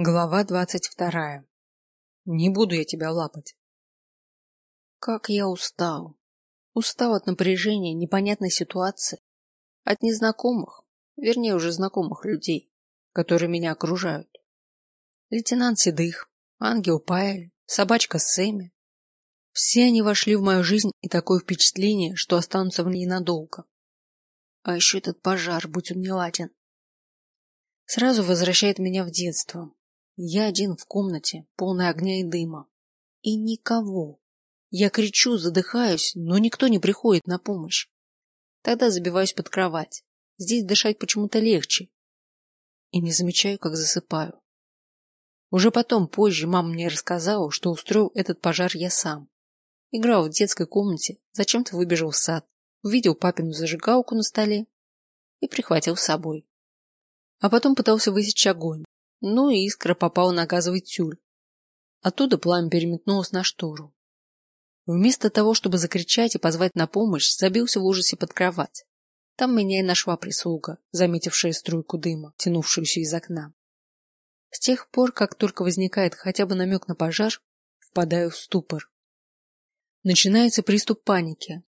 Глава двадцать вторая. Не буду я тебя лапать. Как я устал. Устал от напряжения непонятной ситуации, от незнакомых, вернее уже знакомых людей, которые меня окружают. Лейтенант Седых, ангел Паэль, собачка Сэмми. Все они вошли в мою жизнь и такое впечатление, что останутся в ней надолго. А еще этот пожар, будь он не ладен. Сразу возвращает меня в детство, я один в комнате, полной огня и дыма. И никого. Я кричу, задыхаюсь, но никто не приходит на помощь. Тогда забиваюсь под кровать. Здесь дышать почему-то легче. И не замечаю, как засыпаю. Уже потом, позже, мама мне рассказала, что устроил этот пожар я сам. Играл в детской комнате, зачем-то выбежал в сад, увидел папину зажигалку на столе и прихватил с собой. А потом пытался высечь огонь, ну и искра попала на газовый тюль. Оттуда пламя переметнулось на штору. Вместо того, чтобы закричать и позвать на помощь, забился в ужасе под кровать. Там меня и нашла прислуга, заметившая струйку дыма, тянувшуюся из окна. С тех пор, как только возникает хотя бы намек на пожар, впадаю в ступор. Начинается приступ паники,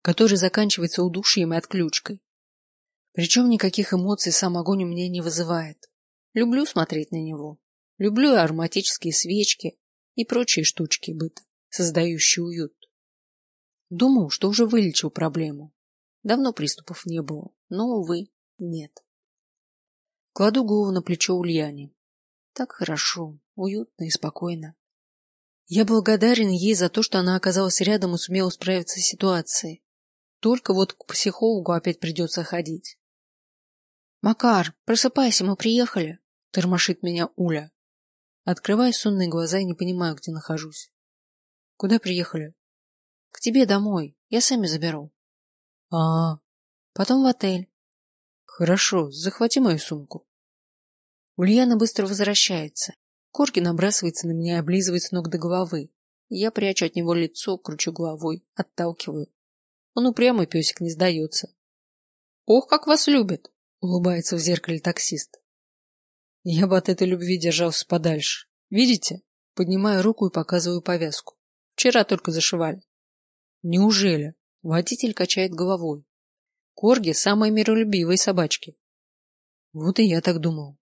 который заканчивается удушьем и отключкой. Причем никаких эмоций сам огонь у меня не вызывает. Люблю смотреть на него. Люблю ароматические свечки и прочие штучки быта, создающие уют. Думал, что уже вылечил проблему. Давно приступов не было, но, увы, нет. Кладу голову на плечо Ульяне. Так хорошо, уютно и спокойно. Я благодарен ей за то, что она оказалась рядом и сумела справиться с ситуацией. Только вот к психологу опять придется ходить. Макар, просыпайся, мы приехали. Тормошит меня Уля. Открываю сонные глаза и не понимаю, где нахожусь. Куда приехали? К тебе домой. Я сами заберу. А, -а, -а. потом в отель. Хорошо, захвати мою сумку. Ульяна быстро возвращается. Корги набрасывается на меня и облизывает с ног до головы. Я прячу от него лицо, кручу головой, отталкиваю. Он упрямый песик не сдается. Ох, как вас любят! Улыбается в зеркале таксист. Я бы от этой любви держался подальше. Видите? Поднимаю руку и показываю повязку. Вчера только зашивали. Неужели? Водитель качает головой. Корги самые миролюбивые собачки. Вот и я так думал.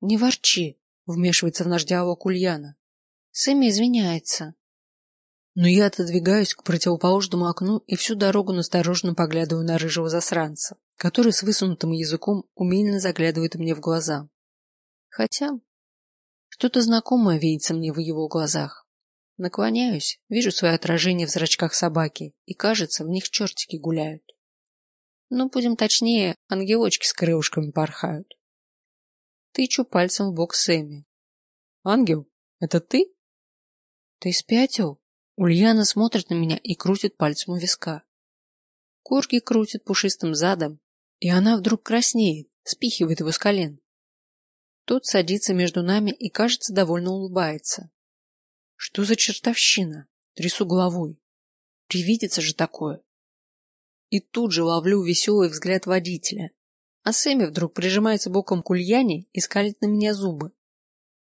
Не ворчи, вмешивается в наш диалог Ульяна. Сэмми извиняется. Но я отодвигаюсь к противоположному окну и всю дорогу настороженно поглядываю на рыжего засранца, который с высунутым языком умильно заглядывает мне в глаза. Хотя что-то знакомое видится мне в его глазах. Наклоняюсь, вижу свое отражение в зрачках собаки, и кажется, в них чертики гуляют. Ну, будем точнее, ангелочки с крылышками порхают. Тычу пальцем в бок Сэмми. Ангел, это ты? Ты спятил? Ульяна смотрит на меня и крутит пальцем у виска. Корги крутит пушистым задом, и она вдруг краснеет, спихивает его с колен. Тот садится между нами и, кажется, довольно улыбается. Что за чертовщина? Трясу головой. Привидится же такое. И тут же ловлю веселый взгляд водителя. А Сэмми вдруг прижимается боком к Ульяне и скалит на меня зубы.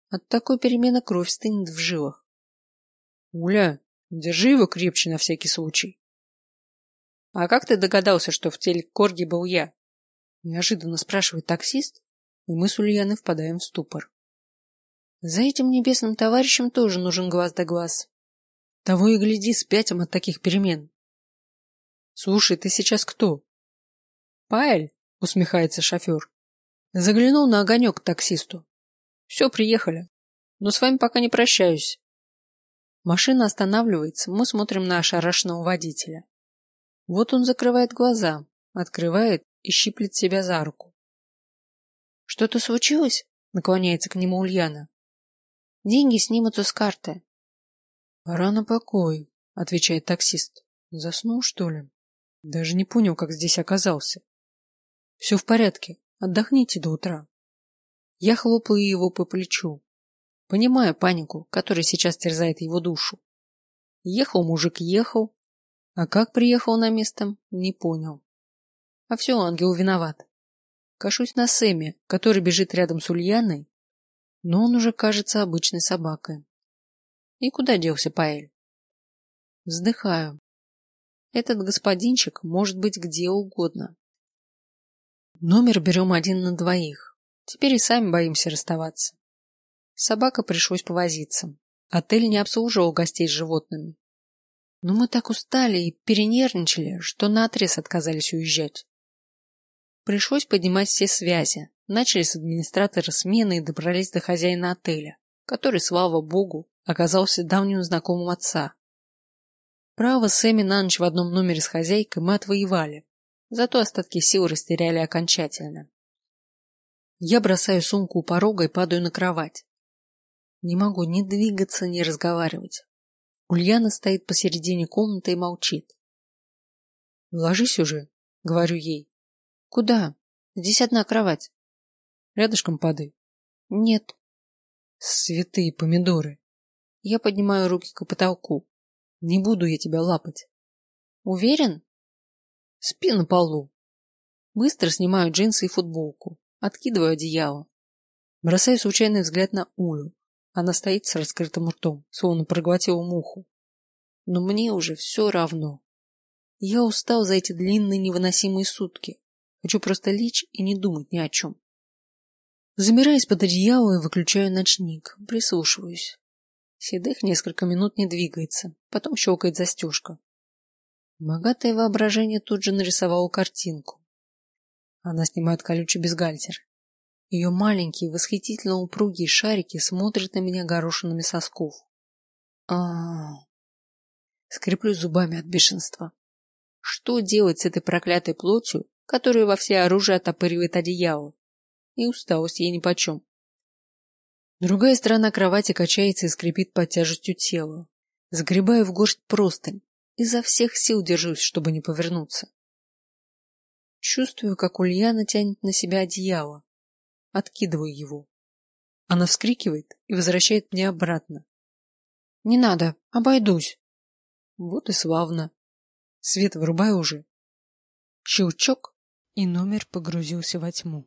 От такой перемены кровь стынет в жилах. Уля, держи его крепче на всякий случай. А как ты догадался, что в теле Корги был я? Неожиданно спрашивает таксист, и мы с Ульяной впадаем в ступор. За этим небесным товарищем тоже нужен глаз да глаз. Того и гляди, спятим от таких перемен. Слушай, ты сейчас кто? Паэль, усмехается шофер. Заглянул на огонек к таксисту. Все, приехали. Но с вами пока не прощаюсь. Машина останавливается, мы смотрим на ошарашенного водителя. Вот он закрывает глаза, открывает и щиплет себя за руку. Что-то случилось? Наклоняется к нему Ульяна. Деньги снимутся с карты. Пора на покой, отвечает таксист. Заснул, что ли? Даже не понял, как здесь оказался. Все в порядке. Отдохните до утра. Я хлопаю его по плечу. Понимаю панику, которая сейчас терзает его душу. Ехал мужик, ехал. А как приехал на место, не понял. А все, ангел виноват. Кашусь на Сэме, который бежит рядом с Ульяной, но он уже кажется обычной собакой. И куда делся Паэль? Вздыхаю. Этот господинчик может быть где угодно. Номер берем один на двоих. Теперь и сами боимся расставаться. Собака пришлось повозиться. Отель не обслуживал гостей с животными. Но мы так устали и перенервничали, что наотрез отказались уезжать. Пришлось поднимать все связи. Начали с администратора смены и добрались до хозяина отеля, который, слава богу, оказался давним знакомым отца. Право Сэмми на ночь в одном номере с хозяйкой мы отвоевали, зато остатки сил растеряли окончательно. Я бросаю сумку у порога и падаю на кровать. Не могу ни двигаться, ни разговаривать. Ульяна стоит посередине комнаты и молчит. Ложись уже, говорю ей. Куда? Здесь одна кровать. Рядышком падай. Нет. Святые помидоры. Я поднимаю руки к потолку. Не буду я тебя лапать. Уверен? Спи на полу. Быстро снимаю джинсы и футболку, откидываю одеяло. Бросаю случайный взгляд на Улю. Она стоит с раскрытым ртом, словно проглотила муху. Но мне уже все равно. Я устал за эти длинные невыносимые сутки. Хочу просто лечь и не думать ни о чем. Замираюсь под одеяло и выключаю ночник, прислушиваюсь. Седых несколько минут не двигается, потом щелкает застежка. Богатое воображение тут же нарисовало картинку. Она снимает колючий бюстгальтер. Ее маленькие, восхитительно упругие шарики смотрят на меня горошинами сосков. А, -а, а Скреплю зубами от бешенства. Что делать с этой проклятой плотью, которая во все оружие отопыривает одеяло? И усталость ей нипочем. Другая сторона кровати качается и скрипит под тяжестью тела. Загребаю в горсть простынь. Изо всех сил держусь, чтобы не повернуться. Чувствую, как Ульяна тянет на себя одеяло. Откидываю его. Она вскрикивает и возвращает мне обратно. Не надо, обойдусь. Вот и славно. Свет вырубай уже. Щелчок, и номер погрузился во тьму.